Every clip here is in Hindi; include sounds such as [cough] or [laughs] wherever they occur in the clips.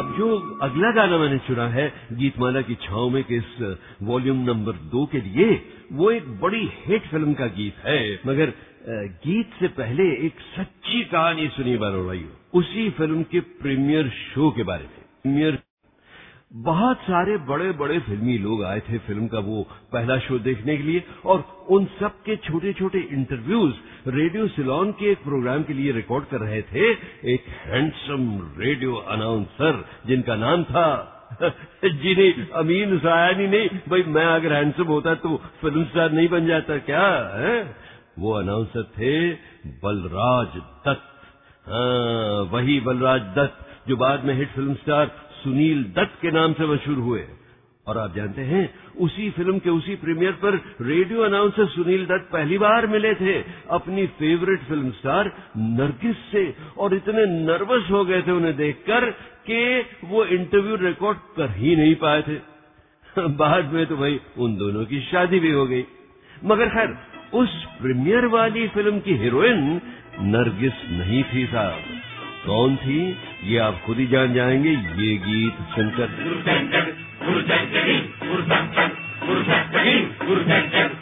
अब जो अगला गाना मैंने चुना है गीतमाला की छाव में के इस वॉल्यूम नंबर दो के लिए, वो एक बड़ी हिट फ़िल्म का गीत है। मगर गीत से पहले एक सच्ची कहानी सुनी बारो उसी फ़िल्म के प्रीमियर शो के बारे में। प्रीमियर बहुत सारे बड़े बड़े फिल्मी लोग आए थे फ़िल्म का वो पहला शो देखने के लिए और उन सब के छोटे छोटे इंटरव्यूज़ रेडियो सिलोन के एक प्रोग्राम के लिए रिकॉर्ड कर रहे थे एक हैंडसम रेडियो अनाउंसर जिनका नाम था [laughs] जी नहीं, अमीन हुसैनी नहीं, भाई मैं अगर हैंडसम होता तो फ़िल्म स्टार नहीं बन जाता क्या, है? वो अनाउंसर थे बलराज दत्त। हाँ वही बलराज दत्त जो बाद में hit film star Sunil Dutt के नाम से मशहूर हुए। और आप जानते हैं, उसी फ़िल्म के उसी प्रीमियर पर रेडियो अनाउंसर सुनील दत्त पहली बार मिले थे। अपनी फेवरेट फ़िल्म स्टार नरगिस से। और इतने नर्वस हो गए थे उन्हें देखकर कि वो इंटरव्यू रिकॉर्ड कर ही नहीं पाए थे। बाद में तो भाई, उन दोनों की शादी भी हो गई। मगर खैर, उस प्रीमियर वाली फ़िल्म की हीरोइन नरगिस नहीं थी साहब। कौन थी? ये आप खुद ही जान जाएँगे ये गीत सुनकर हरियाला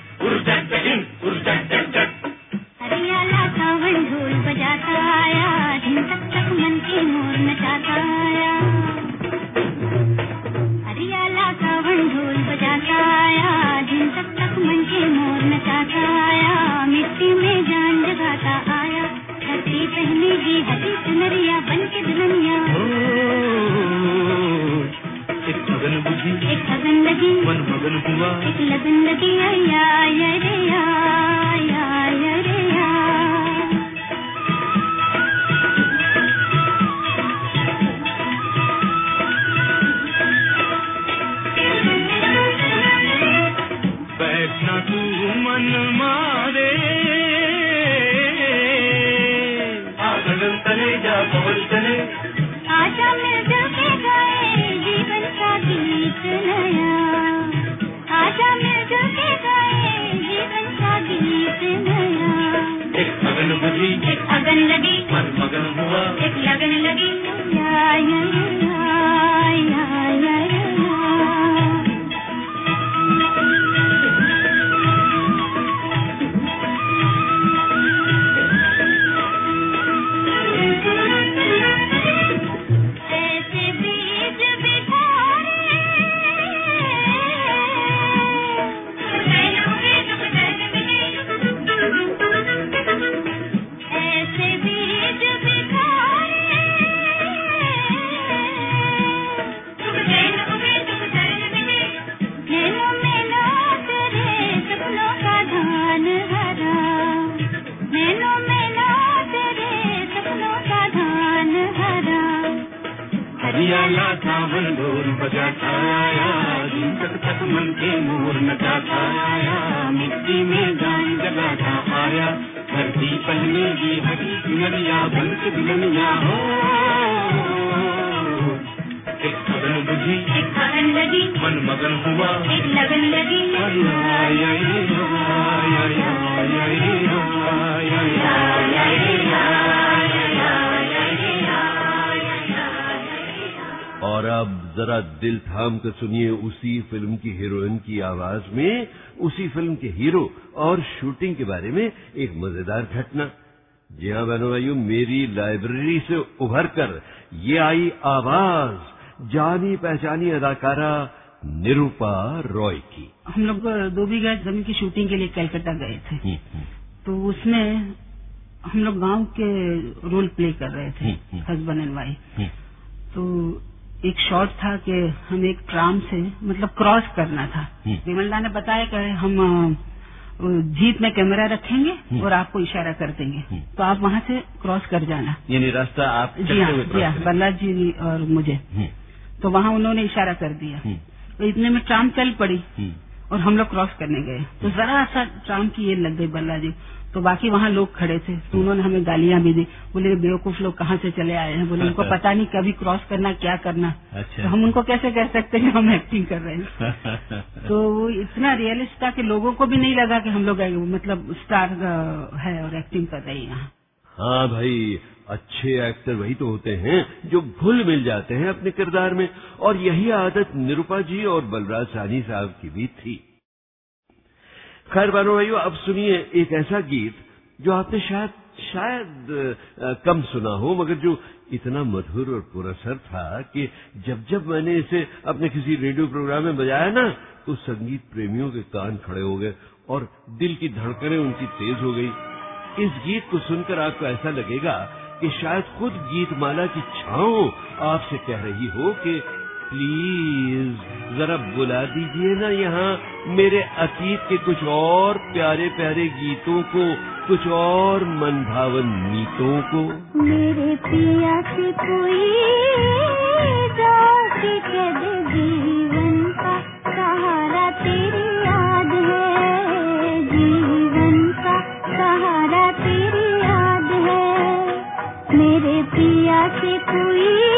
तले जा पवन चले। आजा मिल के गाए जीवन का गीत नया। आशा मिल के गाए जीवन का गीत नया। एक लगन बुझी एक अगन लगी मन मगन हुआ। एक लगन लगी या या या ढोल आया। दिन तक तक मन के मोर आया। मिट्टी में जान जगाता आया। धरती पहले की हरी सुनरिया बन के दुल्हनिया हो। एक लगन बुझी एक अगन लगी। मन मगन हुआ। एक लगन लगी। और अब जरा दिल थाम कर सुनिए उसी फ़िल्म की हीरोइन की आवाज़ में उसी फ़िल्म के हीरो और शूटिंग के बारे में एक मज़ेदार घटना। जी हाँ बहनों भाइयों मेरी लाइब्रेरी से उभर कर ये आई आवाज़ जानी पहचानी अदाकारा निरूपा रॉय की। हम लोग दो बीघा ज़मीन की शूटिंग के लिए कलकत्ता गए थे। हम्म, हम्म, तो उसमें हम लोग गाँव के रोल प्ले कर रहे थे। हस्बैंड एंड वाइफ तो एक शॉट था कि हम एक ट्राम से मतलब क्रॉस करना था हम्म। विमलदा ने बताया कि हम जीप में कैमरा रखेंगे हम्म। और आपको इशारा कर देंगे हम्म। तो आप वहाँ से क्रॉस कर जाना यानी रास्ता आप जी हाँ जी हाँ। बल्ला जी और मुझे तो वहाँ उन्होंने इशारा कर दिया तो इतने में ट्राम चल पड़ी। और हम लोग क्रॉस करने गए। तो जरा सा ट्राम की ये लग गई बल्ला जी। तो बाकी वहाँ लोग खड़े थे। तो उन्होंने हमें गालियाँ भी दी। बोले बेवकूफ़ लोग कहाँ से चले आए हैं? बोले उनको पता नहीं कभी क्रॉस करना क्या करना। अच्छा। तो हम उनको कैसे कह सकते हैं हम एक्टिंग कर रहे हैं? [laughs] तो वो इतना रियलिस्ट था कि लोगों को भी नहीं लगा कि हम लोग मतलब स्टार है और एक्टिंग कर रहे हैं यहाँ। हाँ भाई अच्छे एक्टर वही तो होते हैं जो घुल मिल जाते हैं अपने किरदार में। और यही आदत निरुपा जी और बलराज सानी साहब की भी थी। खैर बानो भाइयों अब सुनिए एक ऐसा गीत जो आपने शायद शायद अ, कम सुना हो मगर जो इतना मधुर और पुरसर था कि जब जब मैंने इसे अपने किसी रेडियो प्रोग्राम में बजाया ना तो संगीत प्रेमियों के कान खड़े हो गए और दिल की धड़कनें उनकी तेज हो गई। इस गीत को सुनकर आपको ऐसा लगेगा कि शायद खुद गीतमाला की छाओ आपसे कह रही हो कि, प्लीज़, जरा बुला दीजिए ना यहाँ मेरे अतीत के कुछ और प्यारे प्यारे गीतों को, कुछ और मनभावन मीतों को। मेरे पिया से कोई दे। पिया से कोई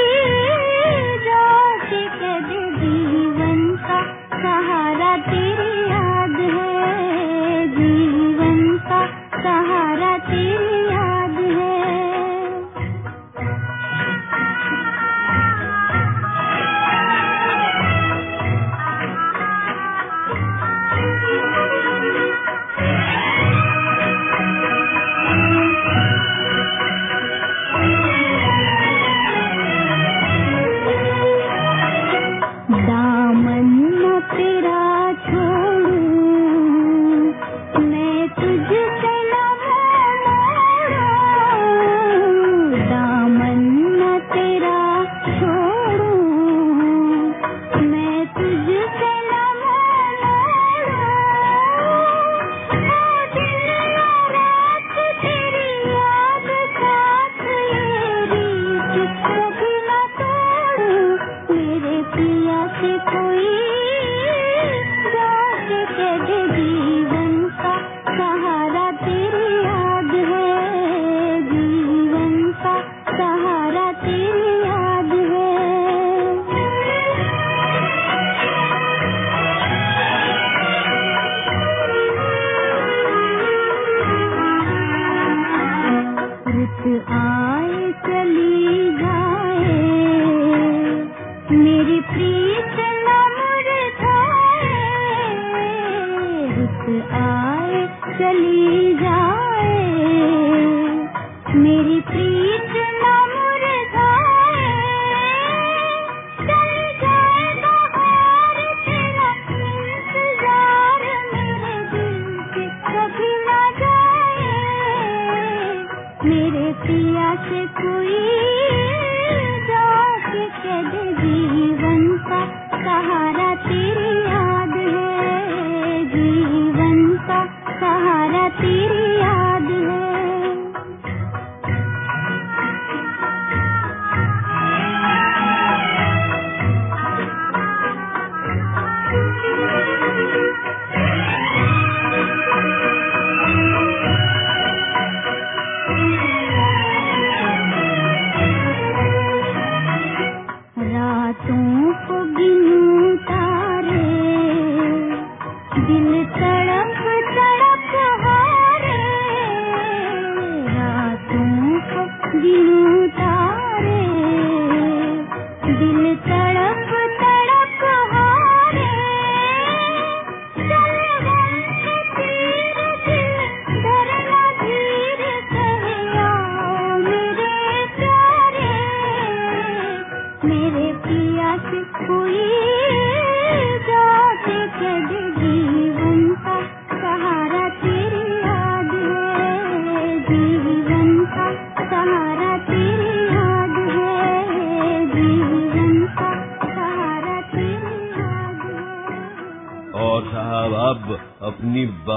पिया से कोई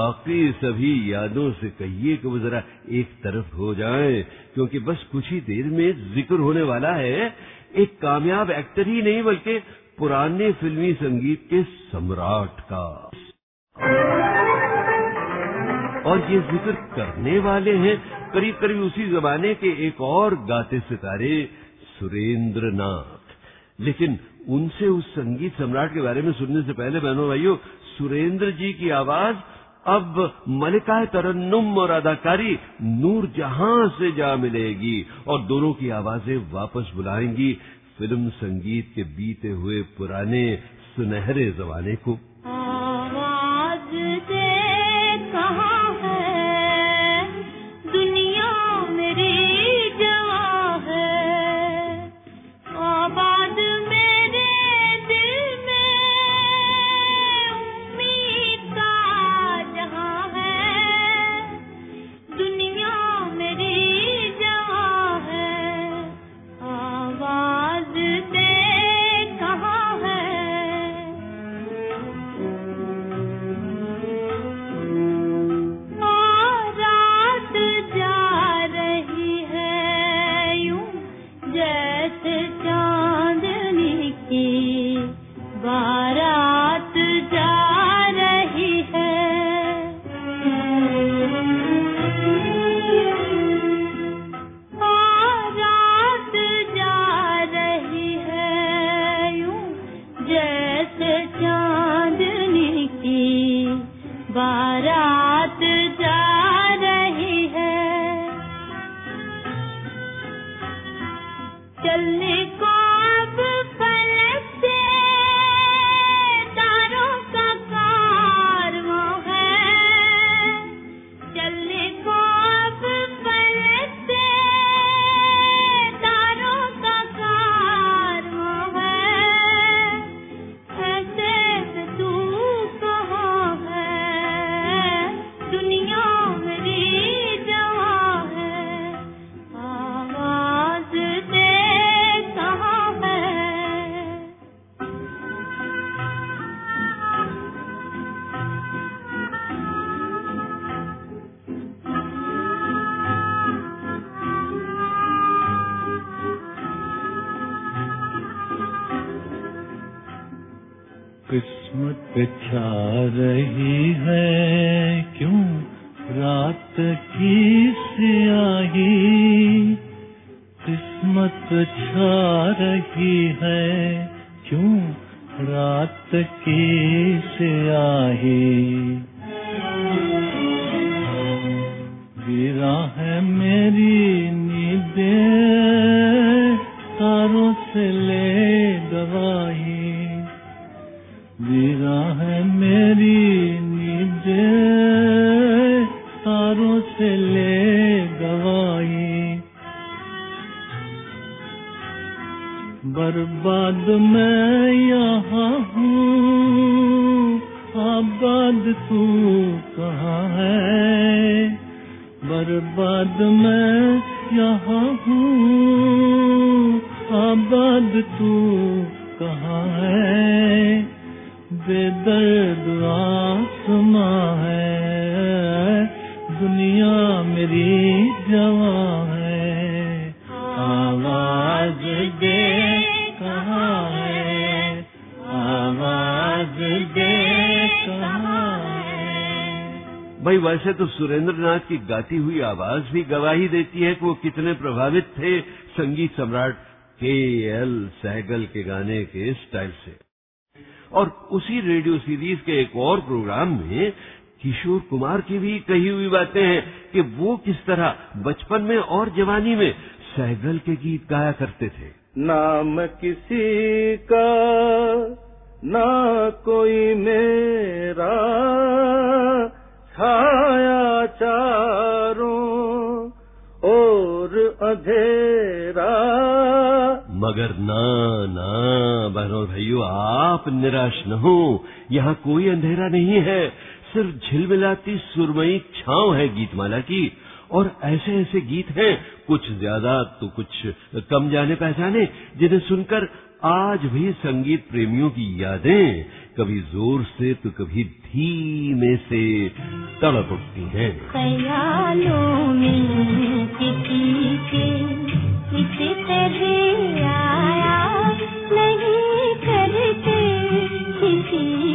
बाकी सभी यादों से कहिए कि वो जरा एक तरफ़ हो जाएँ, क्योंकि बस कुछ ही देर में ज़िक्र होने वाला है। एक कामयाब एक्टर ही नहीं, बल्कि पुराने फिल्मी संगीत के सम्राट का। और ये ज़िक्र करने वाले हैं करीब करीब उसी जमाने के एक और गाते सितारे सुरेंद्र नाथ लेकिन उनसे उस संगीत सम्राट के बारे में सुनने से पहले बहनों भाइयों, सुरेंद्र जी की आवाज़ अब मलिका तरन्नुम और अदाकारी नूर जहाँ से जा मिलेगी और दोनों की आवाज़ें वापस बुलाएँगी फ़िल्म संगीत के बीते हुए पुराने सुनहरे जमाने को। ले गवाही बर्बाद मैं यहाँ हूँ, आबाद तू कहाँ है? बर्बाद मैं यहाँ हूँ, आबाद तू कहाँ है? बेदर्द आसमां है, दुनिया मेरी भाई, वैसे तो सुरेंद्र नाथ की गाती हुई आवाज़ भी गवाही देती है कि वो कितने प्रभावित थे संगीत सम्राट के एल सहगल के गाने के स्टाइल से। और उसी रेडियो सीरीज़ के एक और प्रोग्राम में किशोर कुमार की भी कही हुई बातें हैं कि वो किस तरह बचपन में और जवानी में सहगल के गीत गाया करते थे। नाम किसी का ना कोई मेरा छाया चारों और अधेरा। मगर ना ना बहनों भाइयों आप निराश न हो यहाँ कोई अंधेरा नहीं है। सिर्फ़ झिलमिलाती सुरमई छांव है गीतमाला की, और ऐसे ऐसे गीत हैं, कुछ ज़्यादा तो कुछ कम जाने पहचाने, जिन्हें सुनकर आज भी संगीत प्रेमियों की यादें कभी ज़ोर से तो कभी धीमे से तड़प उठती हैं। के आया नहीं कर किसी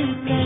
मोहब्बत करने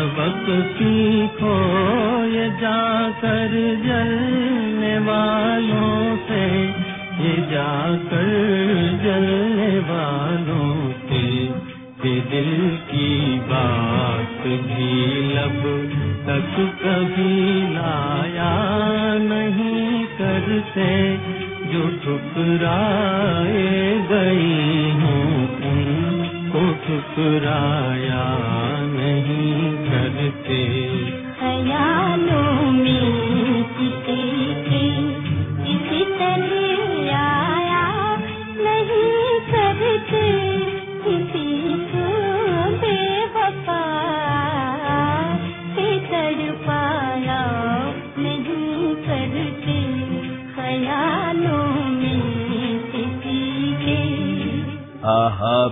सबक सीखो ये जाकर जलने वालों से, ये जाकर जलने वालों से, ये दिल की बात भी लब तक कभी लाया नहीं करते, जो ठुकराए गई हूँ उनको ठुकराया करते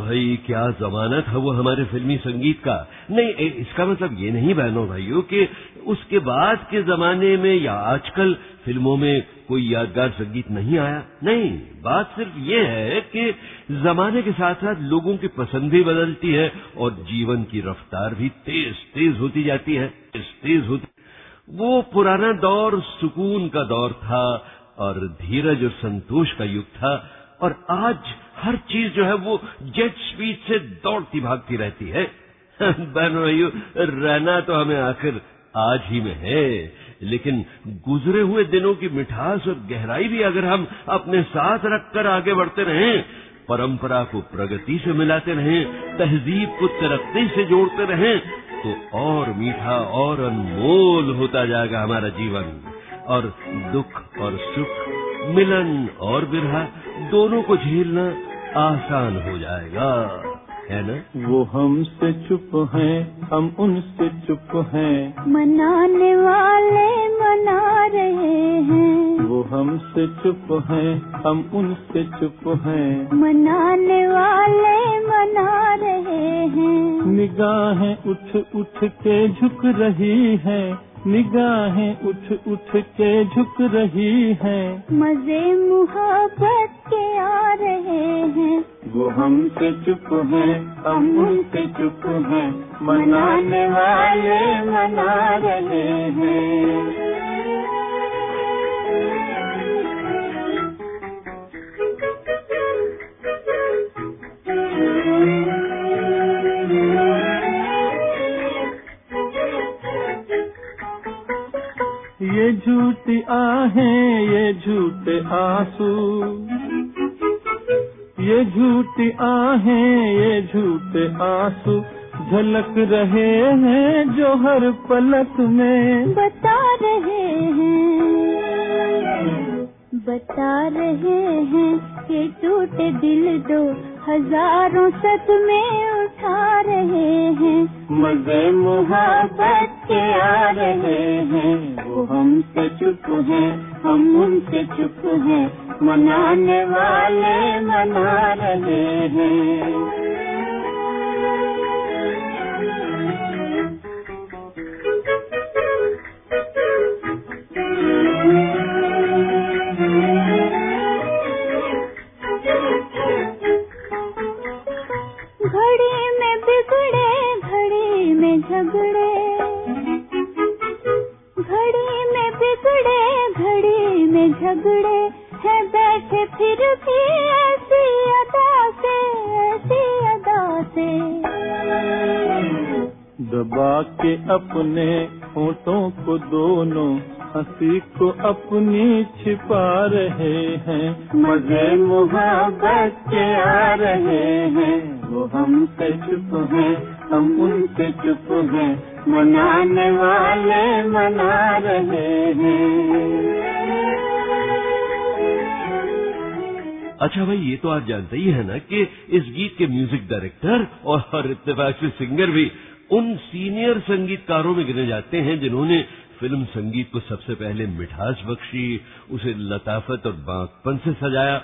भाई, क्या जमाना था वो हमारे फिल्मी संगीत का? नहीं, ए- इसका मतलब ये नहीं बहनों भाइयों कि उसके बाद के जमाने में या आजकल फ़िल्मों में कोई यादगार संगीत नहीं आया। नहीं, बात सिर्फ़ ये है कि जमाने के साथ साथ लोगों की पसंद भी बदलती है और जीवन की रफ्तार भी तेज तेज होती जाती है, तेज तेज होती। वो पुराना दौर सुकून का दौर था और धीरज और संतोष का युग था और आज हर चीज़ जो है वो जेट स्पीड से दौड़ती भागती रहती है। [laughs] बहन भाइयों, रहना तो हमें आखिर आज ही में है, लेकिन गुजरे हुए दिनों की मिठास और गहराई भी अगर हम अपने साथ रखकर आगे बढ़ते रहें, परंपरा को प्रगति से मिलाते रहें, तहजीब को तरक्की से जोड़ते रहें तो और मीठा और अनमोल होता जाएगा हमारा जीवन। और दुख और सुख, मिलन और बिरहा, दोनों को झेलना आसान हो जाएगा है ना? वो हमसे चुप हैं हम उनसे चुप हैं। मनाने वाले मना रहे हैं। वो हमसे चुप हैं हम उनसे चुप हैं। मनाने वाले मना रहे हैं। निगाहें उठ उठ के झुक रही हैं निगाहें उठ उठ के झुक रही हैं। मज़े मुहब्बत के आ रहे हैं। वो हमसे चुप हैं हम उनसे चुप हैं मनाने वाले मना रहे हैं। ये झूठी आहें, ये झूठे आँसू। ये झूठी आहें, ये झूठे आँसू। झलक रहे हैं जो हर पलक में। बता रहे हैं, बता रहे हैं कि टूटे दिल दो हज़ारों सदमे उठा रहे हैं मज़े मुहब्बत के आ रहे हैं। वो हमसे चुप हैं, हम उनसे चुप हैं, मनाने वाले मना रहे हैं। झगड़े है, बैठे फिर भी ऐसी अदा से, ऐसी अदा से। दबा के अपने होठों को दोनों हँसी को अपनी छिपा रहे हैं। मज़े मुहब्बत के आ रहे हैं। वो हमसे चुप हैं, हम उनसे चुप हैं। मनाने वाले मना रहे हैं। अच्छा भाई, ये तो आप जानते ही है ना कि इस गीत के म्यूज़िक डायरेक्टर और इत्तेफाक से सिंगर भी उन सीनियर संगीतकारों में गिने जाते हैं जिन्होंने फ़िल्म संगीत को सबसे पहले मिठास बख्शी, उसे लताफत और बांकपन से सजाया।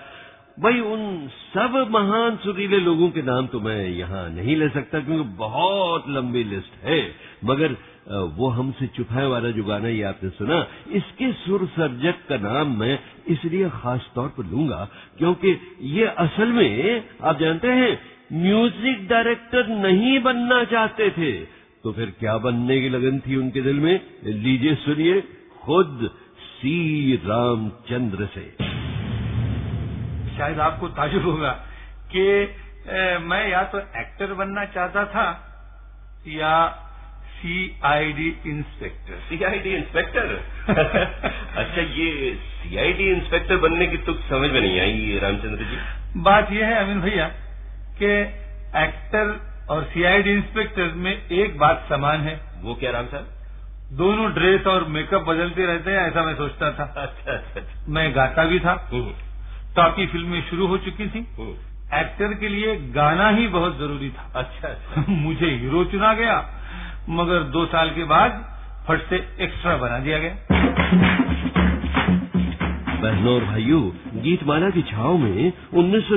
भाई, उन सब महान सुरीले लोगों के नाम तो मैं यहाँ नहीं ले सकता क्योंकि बहुत लंबी लिस्ट है। मगर वो हमसे चुपाए वाला जो गाना ये आपने सुना, इसके सुर सर्जक का नाम मैं इसलिए खास तौर पर लूँगा क्योंकि ये असल में, आप जानते हैं, म्यूज़िक डायरेक्टर नहीं बनना चाहते थे। तो फिर क्या बनने की लगन थी उनके दिल में? लीजिए सुनिए खुद सी रामचंद्र से। शायद आपको ताजुब होगा कि मैं या तो एक्टर बनना चाहता था या सीआईडी इंस्पेक्टर सीआईडी इंस्पेक्टर अच्छा ये सीआईडी इंस्पेक्टर बनने की तुक समझ में नहीं आई रामचंद्र जी। बात यह है अमीन भैया कि एक्टर और सीआईडी इंस्पेक्टर में एक बात समान है। वो क्या राम साहब दोनों ड्रेस और मेकअप बदलते रहते हैं ऐसा मैं सोचता था। अच्छा अच्छा मैं गाता भी था। ताकि फ़िल्में शुरू हो चुकी थी। एक्टर के लिए गाना ही बहुत ज़रूरी था। अच्छा अच्छा। [laughs] मुझे हीरो चुना गया। मगर दो साल के बाद फट से एक्स्ट्रा बना दिया गया। बहनों और भाइयों गीतमाला की छाव में उन्नीस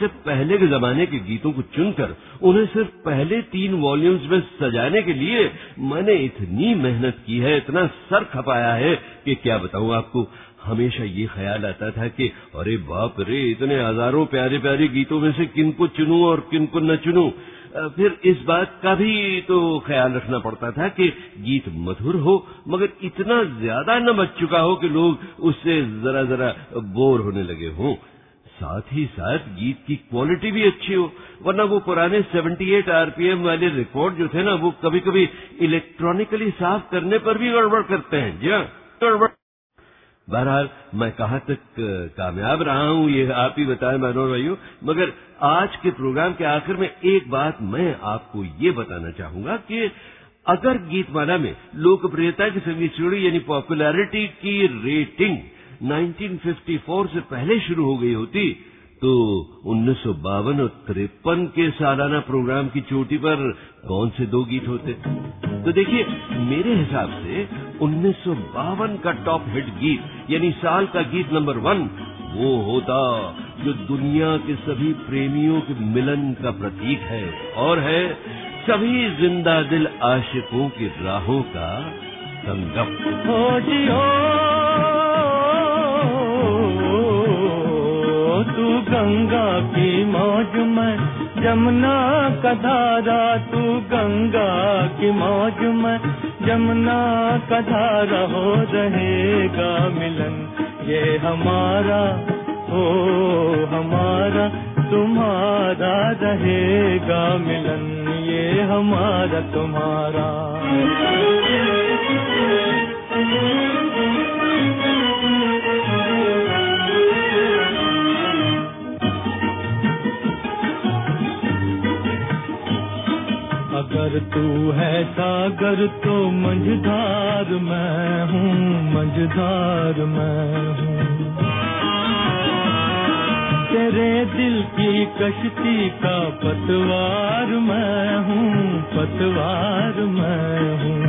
से पहले के जमाने के गीतों को चुनकर उन्हें सिर्फ़ पहले तीन वॉल्यूम्स में सजाने के लिए मैंने इतनी मेहनत की है, इतना सर खपाया है कि क्या बताऊँ आपको। हमेशा ये ख्याल आता था कि अरे बाप रे, इतने हज़ारों प्यारे प्यारे गीतों में से किन को चुनूं और किन को न चुनूं। फिर इस बात का भी तो ख्याल रखना पड़ता था कि गीत मधुर हो, मगर इतना ज़्यादा न बच चुका हो कि लोग उससे जरा जरा बोर होने लगे हों। साथ ही साथ गीत की क्वालिटी भी अच्छी हो, वरना वो पुराने 78 आरपीएम वाले रिकॉर्ड जो थे ना, वो कभी कभी इलेक्ट्रॉनिकली साफ़ करने पर भी गड़बड़ करते हैं। जी हाँ गड़बड़ बहरहाल, मैं कहाँ तक कामयाब रहा हूँ, ये आप ही बताएँ मनोर भाइयों। मगर आज के प्रोग्राम के आखिर में एक बात मैं आपको ये बताना चाहूँगा कि अगर गीतमाला में लोकप्रियता की संगीत श्रेणी यानी पॉपुलैरिटी की रेटिंग 1954 से पहले शुरू हो गई होती तो उन्नीस सौ बावन और तिरपन के सालाना प्रोग्राम की चोटी पर कौन से दो गीत होते? तो देखिए, मेरे हिसाब से उन्नीस सौ बावन का टॉप हिट गीत, यानी साल का गीत नंबर वन वो होता जो दुनिया के सभी प्रेमियों के मिलन का प्रतीक है और है सभी ज़िंदा दिल आशिकों की राहों का संगम। गंगा की मौज में, जमुना का धारा, तू गंगा की मौज में, जमुना का धारा हो रहेगा मिलन। ये हमारा, हो हमारा, तुम्हारा रहेगा मिलन। ये हमारा, तुम्हारा। अगर तू है सागर तो मंझधार मैं हूँ, मंझधार मैं हूँ। तेरे दिल की कश्ती का पतवार मैं हूँ, पतवार मैं हूँ।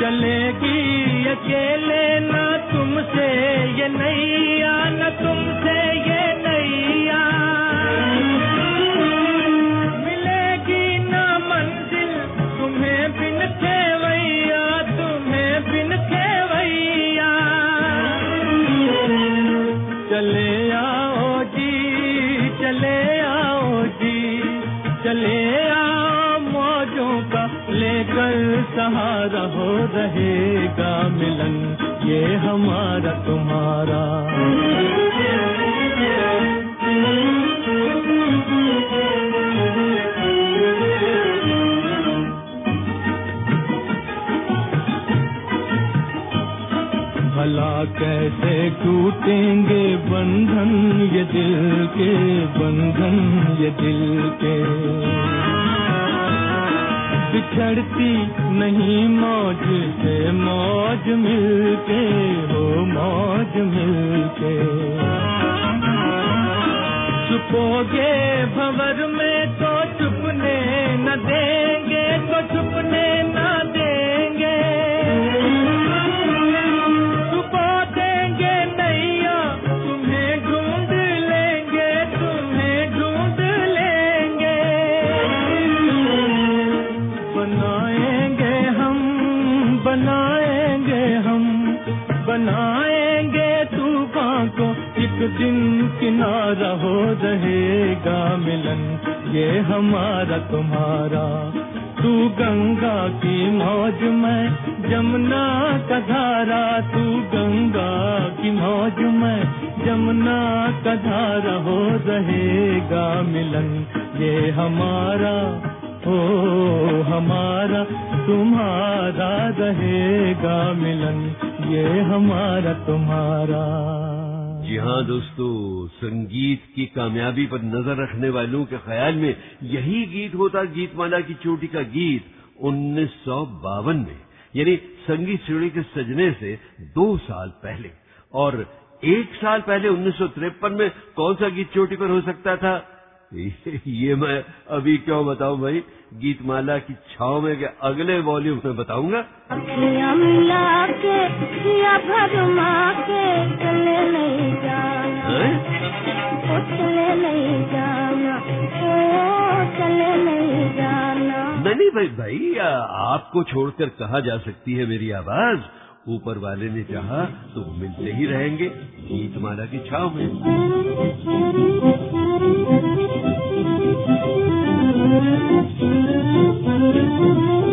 चलेगी अकेले ना तुमसे, ये नैया, न तुमसे ये नैया। सहारा हो रहेगा मिलन, ये हमारा तुम्हारा। भला कैसे टूटेंगे बंधन, ये दिल के बंधन, ये दिल के। बिछड़ती नहीं मौज से मौज मिलके, हो मौज मिलके। छुपोगे भंवर में तो छुपने न देंगे किनारा हो रहेगा मिलन, ये हमारा तुम्हारा। तू गंगा की मौज में जमुना का धारा, तू गंगा की मौज में जमुना का धारा हो रहेगा मिलन, ये हमारा हो हमारा, तुम्हारा रहेगा मिलन, ये हमारा तुम्हारा। जी हाँ दोस्तों, संगीत की कामयाबी पर नज़र रखने वालों के ख्याल में यही गीत होता गीतमाला की चोटी का गीत उन्नीस सौ बावन में, यानी संगीत श्रेणी के सजने से दो साल पहले। और एक साल पहले उन्नीस सौ तिरपन में कौन सा गीत चोटी पर हो सकता था? [laughs] ये मैं अभी क्यों बताऊँ भाई? गीतमाला की छाव में के अगले वॉल्यूम में बताऊँगा। नहीं जाना? ओ चले नहीं जाना। ओ चले नहीं जाना। नहीं नहीं भाई भाई आपको छोड़कर कहा जा सकती है मेरी आवाज़। ऊपर वाले ने चाहा तो मिलते ही रहेंगे गीतमाला की छाव में Thank you.